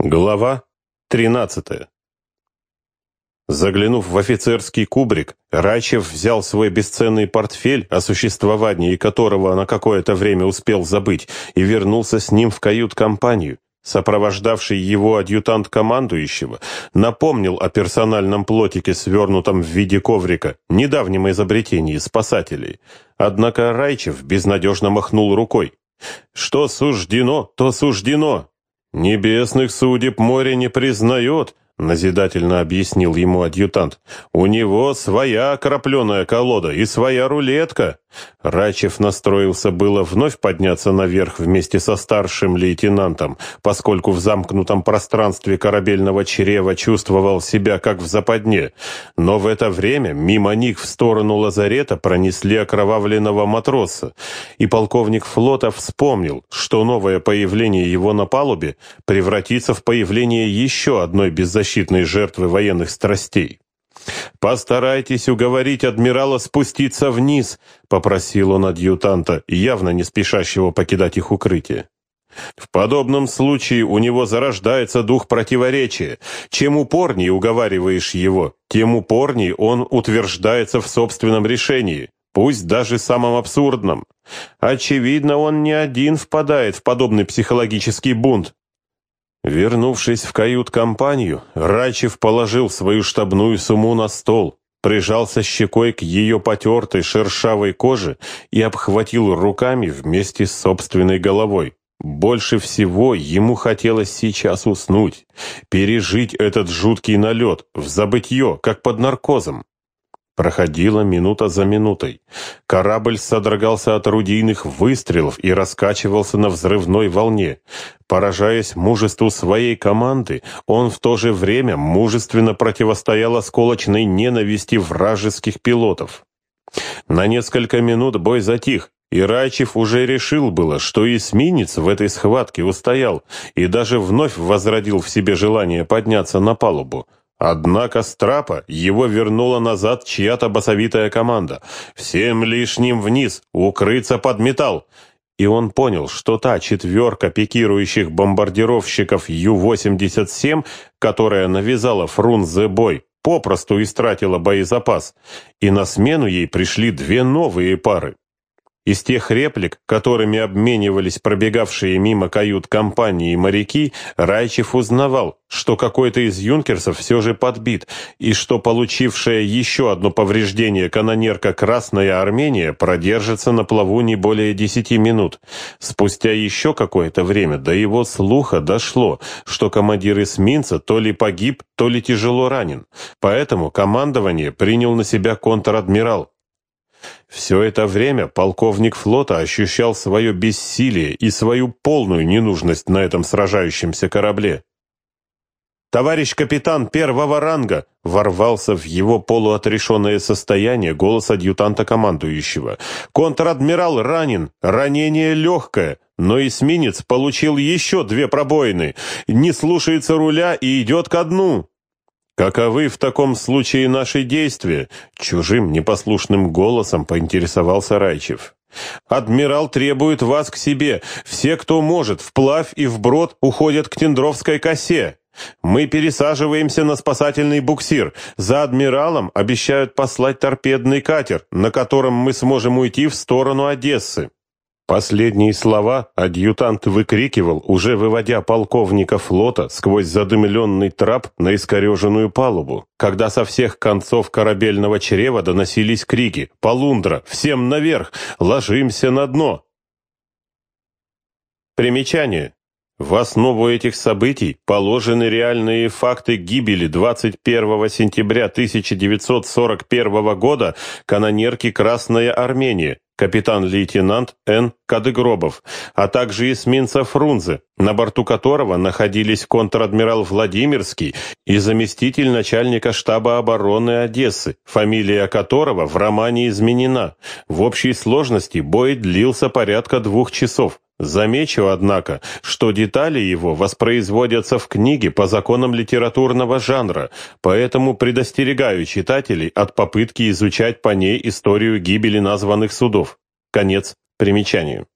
Глава 13 Заглянув в офицерский кубрик, Рачев взял свой бесценный портфель, о существовании которого на какое-то время успел забыть, и вернулся с ним в кают-компанию. Сопровождавший его адъютант командующего напомнил о персональном плотике, свернутом в виде коврика, недавнем изобретении спасателей. Однако Райчев безнадежно махнул рукой. «Что суждено, то суждено. «Небесных судеб море не признает», — назидательно объяснил ему адъютант. «У него своя крапленая колода и своя рулетка». Рачев настроился было вновь подняться наверх вместе со старшим лейтенантом, поскольку в замкнутом пространстве корабельного чрева чувствовал себя как в западне. Но в это время мимо них в сторону лазарета пронесли окровавленного матроса, и полковник флота вспомнил, что новое появление его на палубе превратится в появление еще одной беззащитной жертвы военных страстей. «Постарайтесь уговорить адмирала спуститься вниз», — попросил он адъютанта, явно не спешащего покидать их укрытие. В подобном случае у него зарождается дух противоречия. Чем упорнее уговариваешь его, тем упорнее он утверждается в собственном решении, пусть даже самом абсурдном. Очевидно, он не один впадает в подобный психологический бунт. Вернувшись в кают-компанию, Рачев положил свою штабную сумму на стол, прижался щекой к ее потертой шершавой коже и обхватил руками вместе с собственной головой. Больше всего ему хотелось сейчас уснуть, пережить этот жуткий налет, в забытье, как под наркозом. Проходила минута за минутой. Корабль содрогался от орудийных выстрелов и раскачивался на взрывной волне. Поражаясь мужеству своей команды, он в то же время мужественно противостоял осколочной ненависти вражеских пилотов. На несколько минут бой затих, и Рачев уже решил было, что эсминец в этой схватке устоял и даже вновь возродил в себе желание подняться на палубу. Однако с трапа его вернула назад чья-то басовитая команда. «Всем лишним вниз! Укрыться под металл!» И он понял, что та четверка пикирующих бомбардировщиков Ю-87, которая навязала Фрунзе бой, попросту истратила боезапас, и на смену ей пришли две новые пары. Из тех реплик, которыми обменивались пробегавшие мимо кают-компании моряки, Райчев узнавал, что какой-то из юнкерсов все же подбит, и что получившая еще одно повреждение канонерка «Красная Армения» продержится на плаву не более десяти минут. Спустя еще какое-то время до его слуха дошло, что командир эсминца то ли погиб, то ли тяжело ранен. Поэтому командование принял на себя контр-адмирал. Все это время полковник флота ощущал свое бессилие и свою полную ненужность на этом сражающемся корабле. «Товарищ капитан первого ранга!» ворвался в его полуотрешенное состояние голос адъютанта командующего. «Контр-адмирал ранен, ранение легкое, но эсминец получил еще две пробоины, не слушается руля и идет ко дну!» «Каковы в таком случае наши действия?» Чужим непослушным голосом поинтересовался Райчев. «Адмирал требует вас к себе. Все, кто может, вплавь и вброд уходят к Тендровской косе. Мы пересаживаемся на спасательный буксир. За адмиралом обещают послать торпедный катер, на котором мы сможем уйти в сторону Одессы». Последние слова адъютант выкрикивал, уже выводя полковника флота сквозь задымленный трап на искореженную палубу, когда со всех концов корабельного чрева доносились крики «Полундра! Всем наверх! Ложимся на дно!» Примечание. В основу этих событий положены реальные факты гибели 21 сентября 1941 года канонерки «Красная Армения», капитан-лейтенант Н. Кадыгробов, а также эсминца Фрунзе, на борту которого находились контр-адмирал Владимирский и заместитель начальника штаба обороны Одессы, фамилия которого в романе изменена. В общей сложности бой длился порядка двух часов. Замечу, однако, что детали его воспроизводятся в книге по законам литературного жанра, поэтому предостерегаю читателей от попытки изучать по ней историю гибели названных судов. Конец примечанию.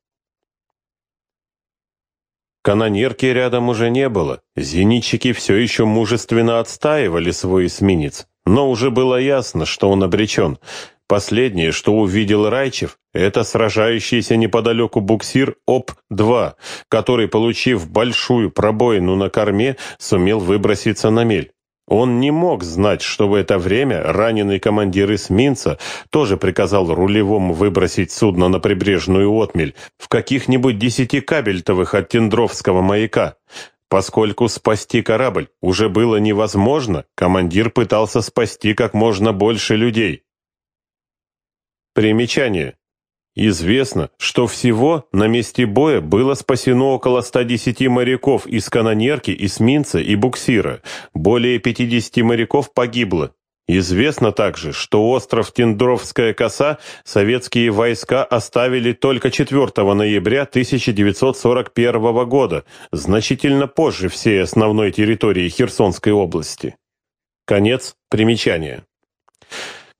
Канонерки рядом уже не было. Зенитчики все еще мужественно отстаивали свой эсминец. Но уже было ясно, что он обречен. Последнее, что увидел Райчев, это сражающийся неподалеку буксир ОП-2, который, получив большую пробоину на корме, сумел выброситься на мель. Он не мог знать, что в это время раненый командир эсминца тоже приказал рулевому выбросить судно на прибрежную отмель в каких-нибудь десяти кабельтовых от Тендровского маяка. Поскольку спасти корабль уже было невозможно, командир пытался спасти как можно больше людей. Примечание. Известно, что всего на месте боя было спасено около 110 моряков из канонерки, эсминца и буксира. Более 50 моряков погибло. Известно также, что остров Тендровская коса советские войска оставили только 4 ноября 1941 года, значительно позже всей основной территории Херсонской области. Конец примечания.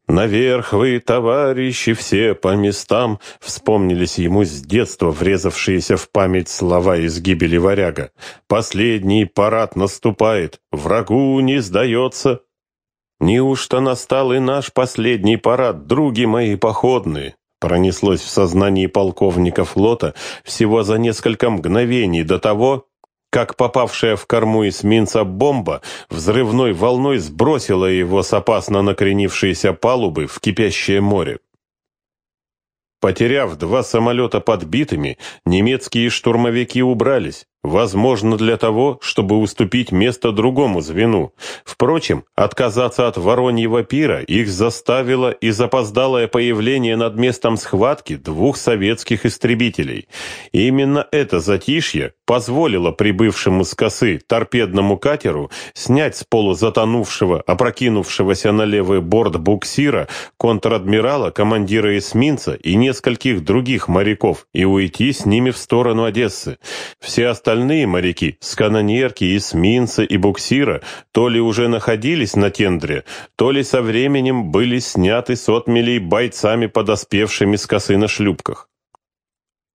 «Наверх вы, товарищи, все по местам!» Вспомнились ему с детства врезавшиеся в память слова из гибели варяга. «Последний парад наступает, врагу не сдается!» «Неужто настал и наш последний парад, други мои походные?» Пронеслось в сознании полковника флота всего за несколько мгновений до того, как попавшая в корму эсминца бомба взрывной волной сбросила его с опасно накренившейся палубы в кипящее море. Потеряв два самолета подбитыми, немецкие штурмовики убрались, Возможно, для того, чтобы уступить место другому звену. Впрочем, отказаться от Вороньего пира их заставило и запоздалое появление над местом схватки двух советских истребителей. И именно это затишье позволило прибывшему с косы торпедному катеру снять с полузатонувшего, опрокинувшегося на левый борт буксира контр-адмирала, командира эсминца и нескольких других моряков и уйти с ними в сторону Одессы. Все остальные остальные моряки с канонерки, эсминца и буксира то ли уже находились на тендре, то ли со временем были сняты с отмелей бойцами, подоспевшими с косы на шлюпках.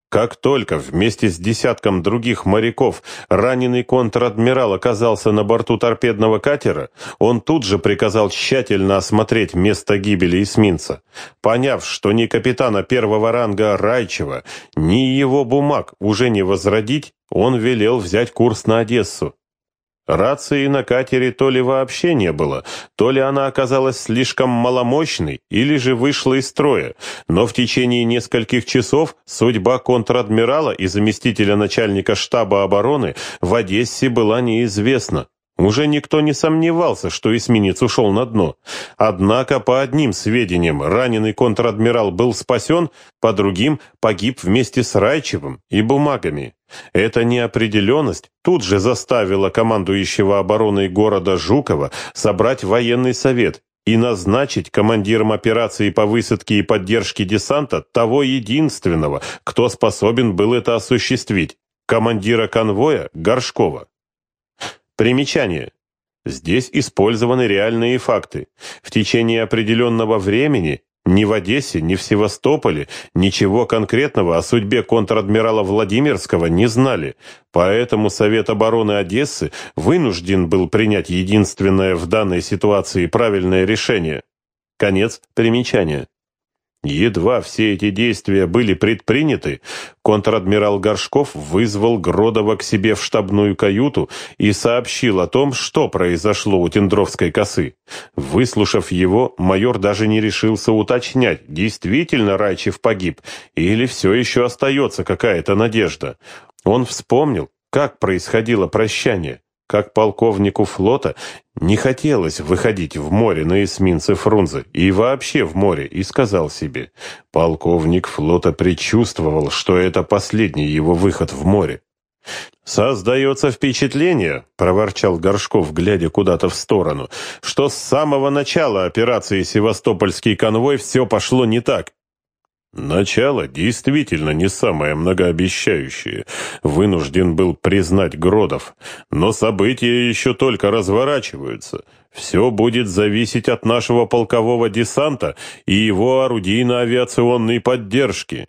Как только вместе с десятком других моряков раненый контр-адмирал оказался на борту торпедного катера, он тут же приказал тщательно осмотреть место гибели эсминца. Поняв, что ни капитана первого ранга Райчева, ни его бумаг уже не возродить, он велел взять курс на Одессу. Рации на катере то ли вообще не было, то ли она оказалась слишком маломощной, или же вышла из строя, но в течение нескольких часов судьба контр-адмирала и заместителя начальника штаба обороны в Одессе была неизвестна. Уже никто не сомневался, что эсминец ушел на дно. Однако, по одним сведениям, раненый контр-адмирал был спасен, по другим погиб вместе с Райчевым и бумагами. Эта неопределенность тут же заставила командующего обороной города Жукова собрать военный совет и назначить командиром операции по высадке и поддержке десанта того единственного, кто способен был это осуществить, командира конвоя Горшкова. Примечание. Здесь использованы реальные факты. В течение определенного времени ни в Одессе, ни в Севастополе ничего конкретного о судьбе контр-адмирала Владимирского не знали, поэтому Совет обороны Одессы вынужден был принять единственное в данной ситуации правильное решение. Конец примечания. Едва все эти действия были предприняты, контр-адмирал Горшков вызвал Гродова к себе в штабную каюту и сообщил о том, что произошло у Тендровской косы. Выслушав его, майор даже не решился уточнять, действительно Райчев погиб или все еще остается какая-то надежда. Он вспомнил, как происходило прощание как полковнику флота не хотелось выходить в море на эсминце Фрунзе и вообще в море, и сказал себе, полковник флота предчувствовал, что это последний его выход в море. «Создается впечатление», — проворчал Горшков, глядя куда-то в сторону, «что с самого начала операции «Севастопольский конвой» все пошло не так. Начало действительно не самое многообещающее, вынужден был признать Гродов, но события еще только разворачиваются. Все будет зависеть от нашего полкового десанта и его орудийно-авиационной поддержки.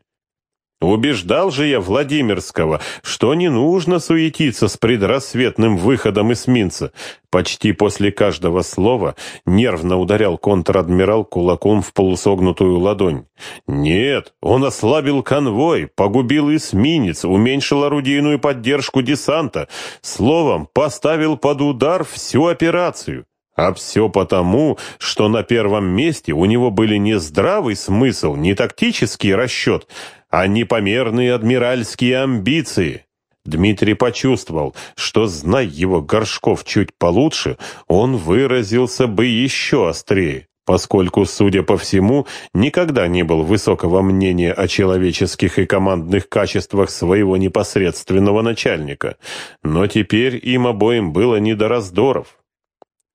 Убеждал же я Владимирского, что не нужно суетиться с предрассветным выходом эсминца. Почти после каждого слова нервно ударял контр-адмирал кулаком в полусогнутую ладонь. Нет, он ослабил конвой, погубил эсминец, уменьшил орудийную поддержку десанта. Словом, поставил под удар всю операцию. А все потому, что на первом месте у него были не здравый смысл, не тактический расчет, а непомерные адмиральские амбиции. Дмитрий почувствовал, что, зная его Горшков чуть получше, он выразился бы еще острее, поскольку, судя по всему, никогда не был высокого мнения о человеческих и командных качествах своего непосредственного начальника. Но теперь им обоим было не до раздоров.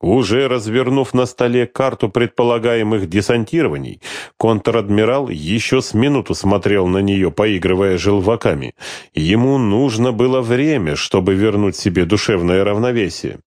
Уже развернув на столе карту предполагаемых десантирований, контр-адмирал еще с минуту смотрел на нее, поигрывая желваками. Ему нужно было время, чтобы вернуть себе душевное равновесие.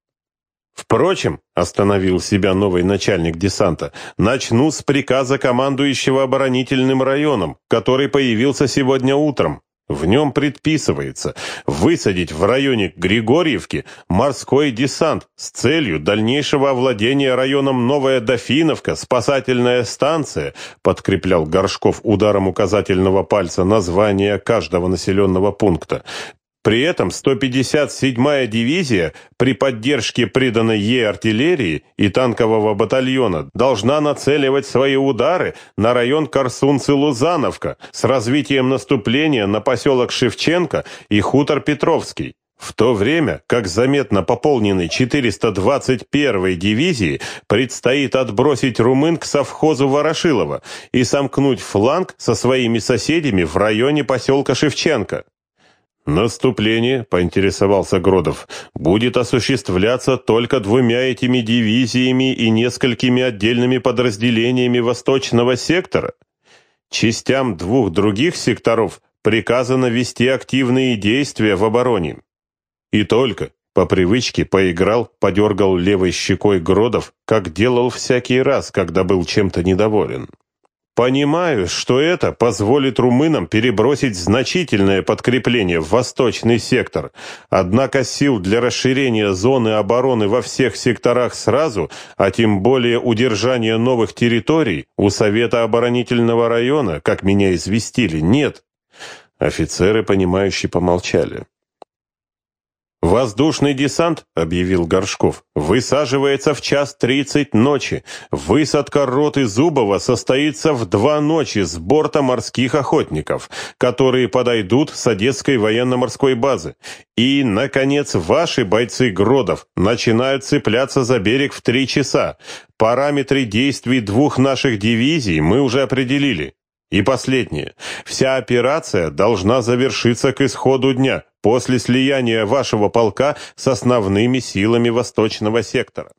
Впрочем, остановил себя новый начальник десанта, начну с приказа командующего оборонительным районом, который появился сегодня утром. В нем предписывается высадить в районе Григорьевки морской десант с целью дальнейшего овладения районом Новая Дофиновка, спасательная станция, подкреплял Горшков ударом указательного пальца название каждого населенного пункта, при этом 157-я дивизия при поддержке приданной ей артиллерии и танкового батальона должна нацеливать свои удары на район Корсунцы-Лузановка с развитием наступления на поселок Шевченко и хутор Петровский. В то время, как заметно пополненной 421-й дивизии предстоит отбросить румын к совхозу Ворошилова и сомкнуть фланг со своими соседями в районе поселка Шевченко. «Наступление», — поинтересовался Гродов, — «будет осуществляться только двумя этими дивизиями и несколькими отдельными подразделениями восточного сектора. Частям двух других секторов приказано вести активные действия в обороне». И только по привычке поиграл, подергал левой щекой Гродов, как делал всякий раз, когда был чем-то недоволен. Понимаю, что это позволит румынам перебросить значительное подкрепление в восточный сектор, однако сил для расширения зоны обороны во всех секторах сразу, а тем более удержания новых территорий, у Совета оборонительного района, как меня известили, нет. Офицеры, понимающие, помолчали. «Воздушный десант», — объявил Горшков, — «высаживается в час тридцать ночи. Высадка роты Зубова состоится в два ночи с борта морских охотников, которые подойдут с Одесской военно-морской базы. И, наконец, ваши бойцы Гродов начинают цепляться за берег в три часа. Параметры действий двух наших дивизий мы уже определили. И последнее. Вся операция должна завершиться к исходу дня, после слияния вашего полка с основными силами восточного сектора.